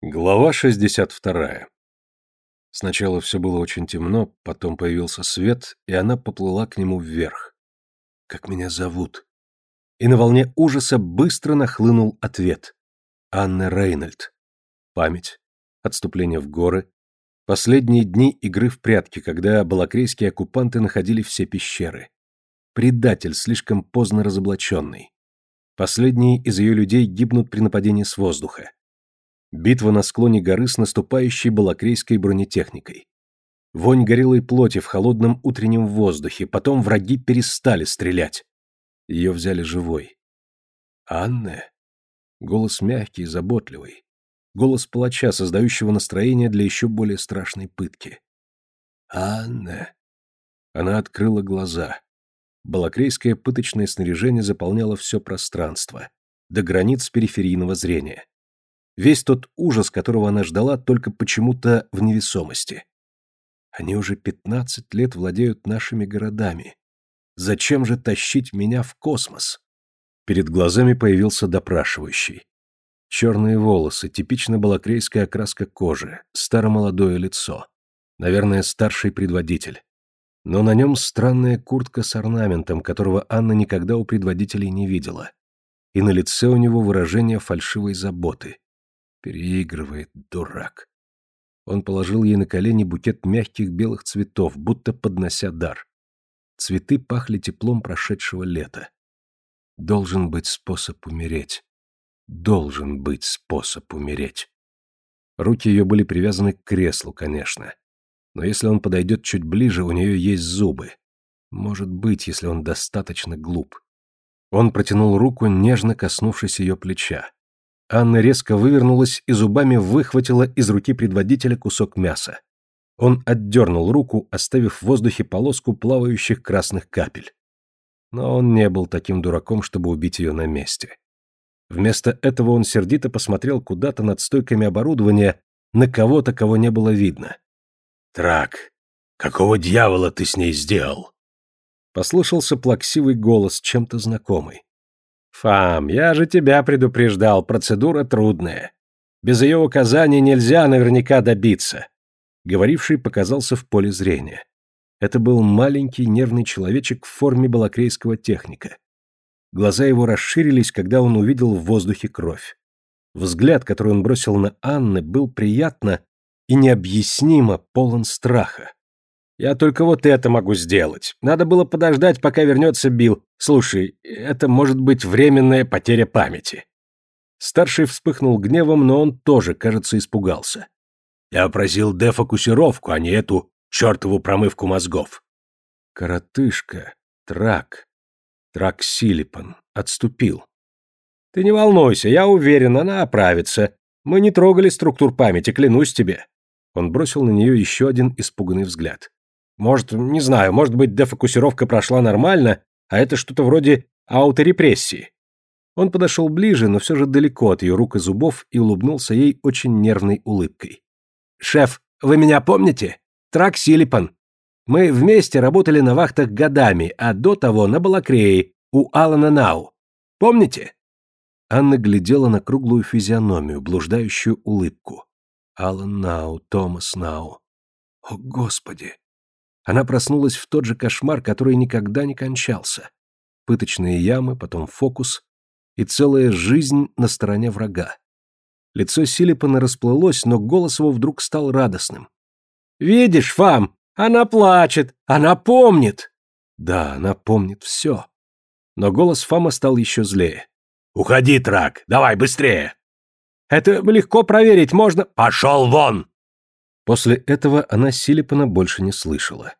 Глава 62. Сначала все было очень темно, потом появился свет, и она поплыла к нему вверх. «Как меня зовут?» И на волне ужаса быстро нахлынул ответ. Анна Рейнольд. Память. Отступление в горы. Последние дни игры в прятки, когда балакрейские оккупанты находили все пещеры. Предатель, слишком поздно разоблаченный. Последние из ее людей гибнут при нападении с воздуха. Битва на склоне горы с наступающей балакрейской бронетехникой. Вонь горелой плоти в холодном утреннем воздухе, потом враги перестали стрелять. Ее взяли живой. Анна? Голос мягкий, заботливый. Голос палача, создающего настроение для еще более страшной пытки. Анна. Она открыла глаза. Балакрейское пыточное снаряжение заполняло все пространство, до границ периферийного зрения. Весь тот ужас, которого она ждала, только почему-то в невесомости. Они уже пятнадцать лет владеют нашими городами. Зачем же тащить меня в космос? Перед глазами появился допрашивающий. Черные волосы, типично балакрейская окраска кожи, старомолодое лицо. Наверное, старший предводитель. Но на нем странная куртка с орнаментом, которого Анна никогда у предводителей не видела. И на лице у него выражение фальшивой заботы. Переигрывает, дурак. Он положил ей на колени букет мягких белых цветов, будто поднося дар. Цветы пахли теплом прошедшего лета. Должен быть способ умереть. Должен быть способ умереть. Руки ее были привязаны к креслу, конечно. Но если он подойдет чуть ближе, у нее есть зубы. Может быть, если он достаточно глуп. Он протянул руку, нежно коснувшись ее плеча. Анна резко вывернулась и зубами выхватила из руки предводителя кусок мяса. Он отдернул руку, оставив в воздухе полоску плавающих красных капель. Но он не был таким дураком, чтобы убить ее на месте. Вместо этого он сердито посмотрел куда-то над стойками оборудования на кого-то, кого не было видно. «Трак, какого дьявола ты с ней сделал?» Послышался плаксивый голос, чем-то знакомый. «Фам, я же тебя предупреждал, процедура трудная. Без ее указаний нельзя наверняка добиться». Говоривший показался в поле зрения. Это был маленький нервный человечек в форме балакрейского техника. Глаза его расширились, когда он увидел в воздухе кровь. Взгляд, который он бросил на Анны, был приятно и необъяснимо полон страха. Я только вот это могу сделать. Надо было подождать, пока вернется Билл. Слушай, это может быть временная потеря памяти. Старший вспыхнул гневом, но он тоже, кажется, испугался. Я просил дефокусировку, а не эту чертову промывку мозгов. Коротышка, трак, трак Силипан, отступил. Ты не волнуйся, я уверен, она оправится. Мы не трогали структур памяти, клянусь тебе. Он бросил на нее еще один испуганный взгляд. Может, не знаю, может быть, дефокусировка прошла нормально, а это что-то вроде ауторепрессии. Он подошел ближе, но все же далеко от ее рук и зубов и улыбнулся ей очень нервной улыбкой. «Шеф, вы меня помните? Трак Силипан. Мы вместе работали на вахтах годами, а до того на Балакрее, у Алана Нау. Помните?» Анна глядела на круглую физиономию, блуждающую улыбку. Алан Нау, Томас Нау. О, Господи! Она проснулась в тот же кошмар, который никогда не кончался. Пыточные ямы, потом фокус и целая жизнь на стороне врага. Лицо Силипана расплылось, но голос его вдруг стал радостным. «Видишь, Фам, она плачет, она помнит!» Да, она помнит все. Но голос Фама стал еще злее. «Уходи, Трак, давай быстрее!» «Это легко проверить, можно...» «Пошел вон!» После этого она Силипана больше не слышала.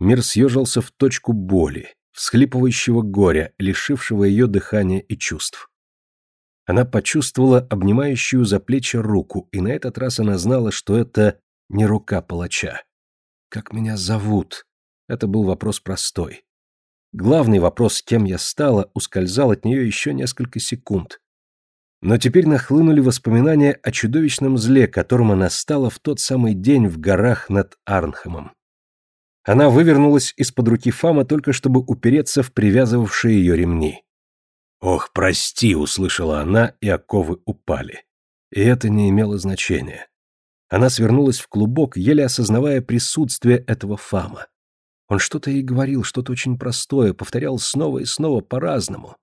Мир съежился в точку боли, всхлипывающего горя, лишившего ее дыхания и чувств. Она почувствовала обнимающую за плечи руку, и на этот раз она знала, что это не рука палача. «Как меня зовут?» Это был вопрос простой. Главный вопрос, кем я стала, ускользал от нее еще несколько секунд. Но теперь нахлынули воспоминания о чудовищном зле, которым она стала в тот самый день в горах над Арнхемом. Она вывернулась из-под руки Фама только чтобы упереться в привязывавшие ее ремни. «Ох, прости!» — услышала она, и оковы упали. И это не имело значения. Она свернулась в клубок, еле осознавая присутствие этого Фама. Он что-то ей говорил, что-то очень простое, повторял снова и снова по-разному.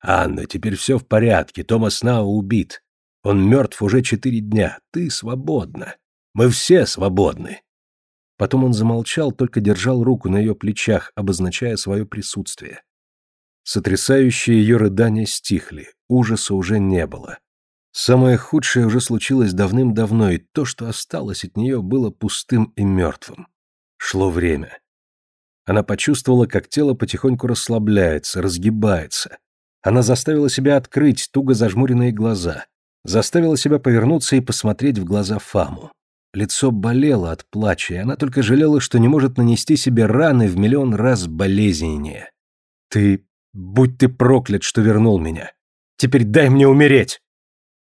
«Анна, теперь все в порядке, Томас Нау убит. Он мертв уже четыре дня. Ты свободна. Мы все свободны». Потом он замолчал, только держал руку на ее плечах, обозначая свое присутствие. Сотрясающие ее рыдания стихли, ужаса уже не было. Самое худшее уже случилось давным-давно, и то, что осталось от нее, было пустым и мертвым. Шло время. Она почувствовала, как тело потихоньку расслабляется, разгибается. Она заставила себя открыть туго зажмуренные глаза, заставила себя повернуться и посмотреть в глаза Фаму. Лицо болело от плача, и она только жалела, что не может нанести себе раны в миллион раз болезненнее. «Ты... будь ты проклят, что вернул меня! Теперь дай мне умереть!»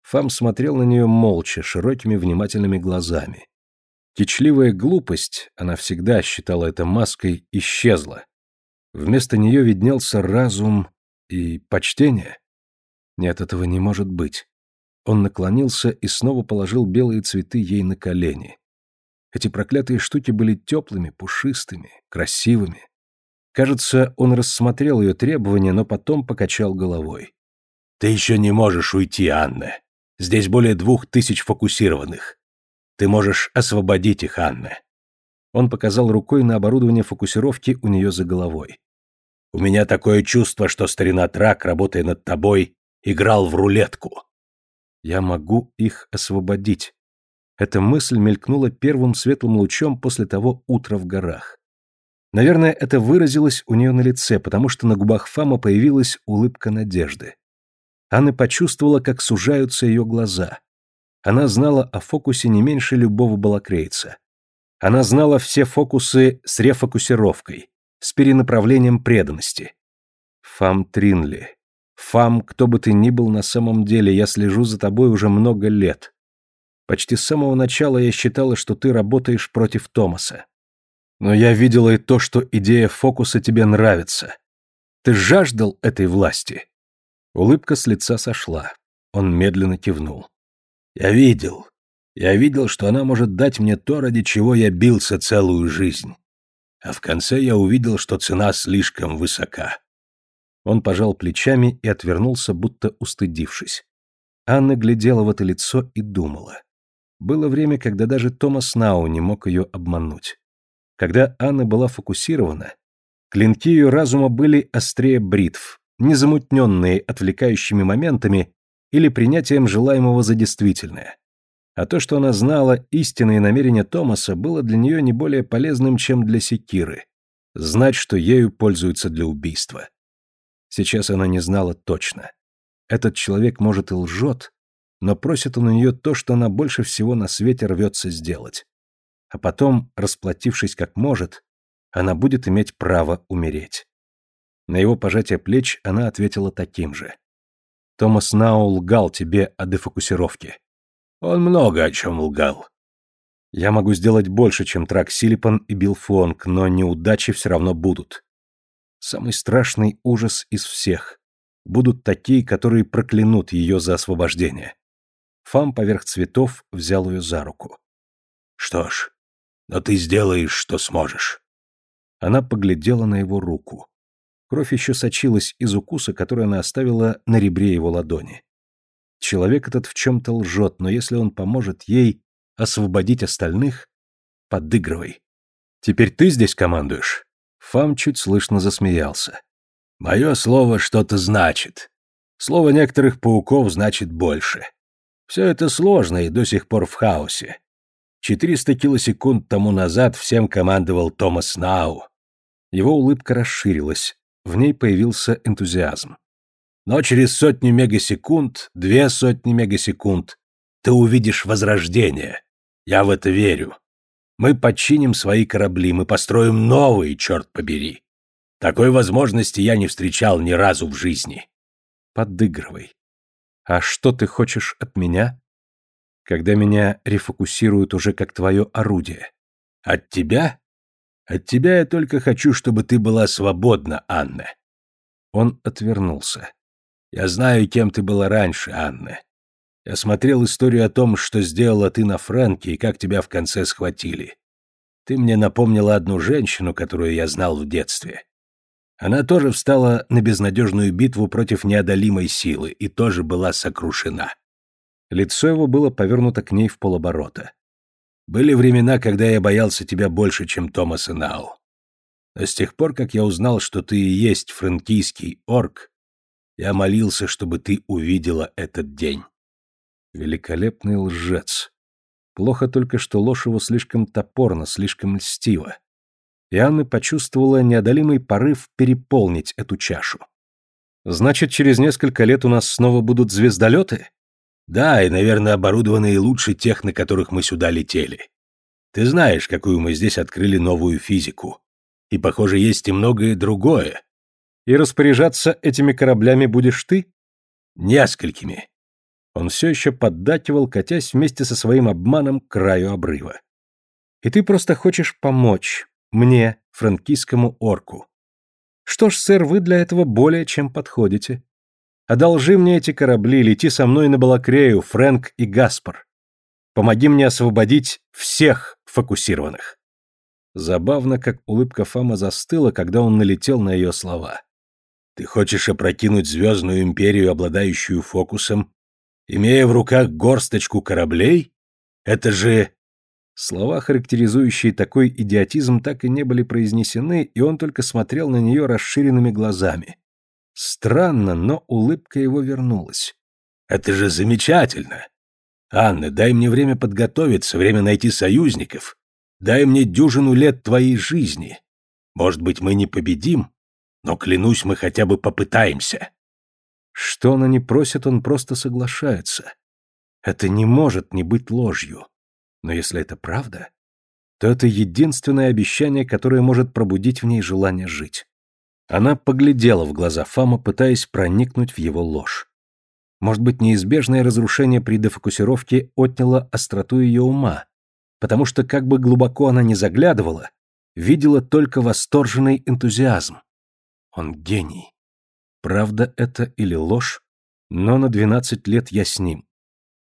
Фам смотрел на нее молча, широкими внимательными глазами. Кичливая глупость, она всегда считала это маской, исчезла. Вместо нее виднелся разум и почтение. Нет, этого не может быть. Он наклонился и снова положил белые цветы ей на колени. Эти проклятые штуки были теплыми, пушистыми, красивыми. Кажется, он рассмотрел ее требования, но потом покачал головой. «Ты еще не можешь уйти, Анна. Здесь более двух тысяч фокусированных. Ты можешь освободить их, Анна. Он показал рукой на оборудование фокусировки у нее за головой. У меня такое чувство, что старина Трак, работая над тобой, играл в рулетку. Я могу их освободить. Эта мысль мелькнула первым светлым лучом после того утра в горах. Наверное, это выразилось у нее на лице, потому что на губах Фама появилась улыбка надежды. Анна почувствовала, как сужаются ее глаза. Она знала о фокусе не меньше любого балакрейца. Она знала все фокусы с рефокусировкой, с перенаправлением преданности. Фам Тринли. Фам, кто бы ты ни был на самом деле, я слежу за тобой уже много лет. Почти с самого начала я считала, что ты работаешь против Томаса. Но я видела и то, что идея фокуса тебе нравится. Ты жаждал этой власти. Улыбка с лица сошла. Он медленно кивнул. «Я видел. Я видел, что она может дать мне то, ради чего я бился целую жизнь. А в конце я увидел, что цена слишком высока». Он пожал плечами и отвернулся, будто устыдившись. Анна глядела в это лицо и думала. Было время, когда даже Томас Нау не мог ее обмануть. Когда Анна была фокусирована, клинки ее разума были острее бритв, незамутненные отвлекающими моментами или принятием желаемого за действительное. А то, что она знала истинные намерения Томаса, было для нее не более полезным, чем для секиры. Знать, что ею пользуются для убийства. Сейчас она не знала точно. Этот человек, может, и лжет, но просит он у нее то, что она больше всего на свете рвется сделать. А потом, расплатившись как может, она будет иметь право умереть. На его пожатие плеч она ответила таким же. «Томас Нау лгал тебе о дефокусировке». «Он много о чем лгал». «Я могу сделать больше, чем Трак Силипан и Билл Фонг, но неудачи все равно будут. Самый страшный ужас из всех. Будут такие, которые проклянут ее за освобождение». Фам поверх цветов взял ее за руку. «Что ж, но ты сделаешь, что сможешь». Она поглядела на его руку. Кровь еще сочилась из укуса, который она оставила на ребре его ладони. Человек этот в чем-то лжет, но если он поможет ей освободить остальных, подыгрывай. Теперь ты здесь командуешь? Фам чуть слышно засмеялся. Мое слово что-то значит. Слово некоторых пауков значит больше. Все это сложно и до сих пор в хаосе. 400 килосекунд тому назад всем командовал Томас Нау. Его улыбка расширилась, в ней появился энтузиазм. Но через сотни мегасекунд, две сотни мегасекунд, ты увидишь возрождение. Я в это верю. Мы подчиним свои корабли, мы построим новые, черт побери. Такой возможности я не встречал ни разу в жизни. Подыгрывай. А что ты хочешь от меня? Когда меня рефокусируют уже как твое орудие. От тебя? От тебя я только хочу, чтобы ты была свободна, Анна. Он отвернулся. Я знаю, кем ты была раньше, Анна. Я смотрел историю о том, что сделала ты на Фрэнке и как тебя в конце схватили. Ты мне напомнила одну женщину, которую я знал в детстве. Она тоже встала на безнадежную битву против неодолимой силы и тоже была сокрушена. Лицо его было повернуто к ней в полоборота. Были времена, когда я боялся тебя больше, чем Томаса Нау. Но с тех пор, как я узнал, что ты и есть франкийский орк, я молился, чтобы ты увидела этот день. Великолепный лжец. Плохо только, что ложь его слишком топорна, слишком льстива. И Анна почувствовала неодолимый порыв переполнить эту чашу. «Значит, через несколько лет у нас снова будут звездолеты?» «Да, и, наверное, оборудованные лучше тех, на которых мы сюда летели. Ты знаешь, какую мы здесь открыли новую физику. И, похоже, есть и многое другое. И распоряжаться этими кораблями будешь ты? Несколькими. Он все еще поддакивал, катясь вместе со своим обманом к краю обрыва. И ты просто хочешь помочь мне, франкийскому орку. Что ж, сэр, вы для этого более чем подходите. Одолжи мне эти корабли, лети со мной на Балакрею, Фрэнк и Гаспар. Помоги мне освободить всех фокусированных. Забавно, как улыбка Фама застыла, когда он налетел на ее слова. Ты хочешь опрокинуть звездную империю, обладающую фокусом, имея в руках горсточку кораблей? Это же... Слова, характеризующие такой идиотизм, так и не были произнесены, и он только смотрел на нее расширенными глазами. Странно, но улыбка его вернулась. Это же замечательно! Анна, дай мне время подготовиться, время найти союзников. Дай мне дюжину лет твоей жизни. Может быть, мы не победим, но, клянусь, мы хотя бы попытаемся. Что она не просит, он просто соглашается. Это не может не быть ложью. Но если это правда, то это единственное обещание, которое может пробудить в ней желание жить. Она поглядела в глаза Фама, пытаясь проникнуть в его ложь. Может быть, неизбежное разрушение при дефокусировке отняло остроту ее ума, потому что, как бы глубоко она ни заглядывала, видела только восторженный энтузиазм. Он гений. Правда это или ложь, но на двенадцать лет я с ним.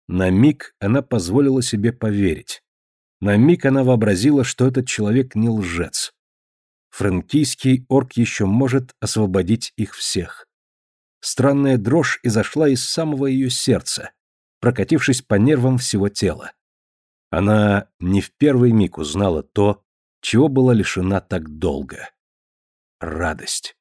На миг она позволила себе поверить. На миг она вообразила, что этот человек не лжец. Франкийский орк еще может освободить их всех. Странная дрожь изошла из самого ее сердца, прокатившись по нервам всего тела. Она не в первый миг узнала то, чего была лишена так долго. Радость.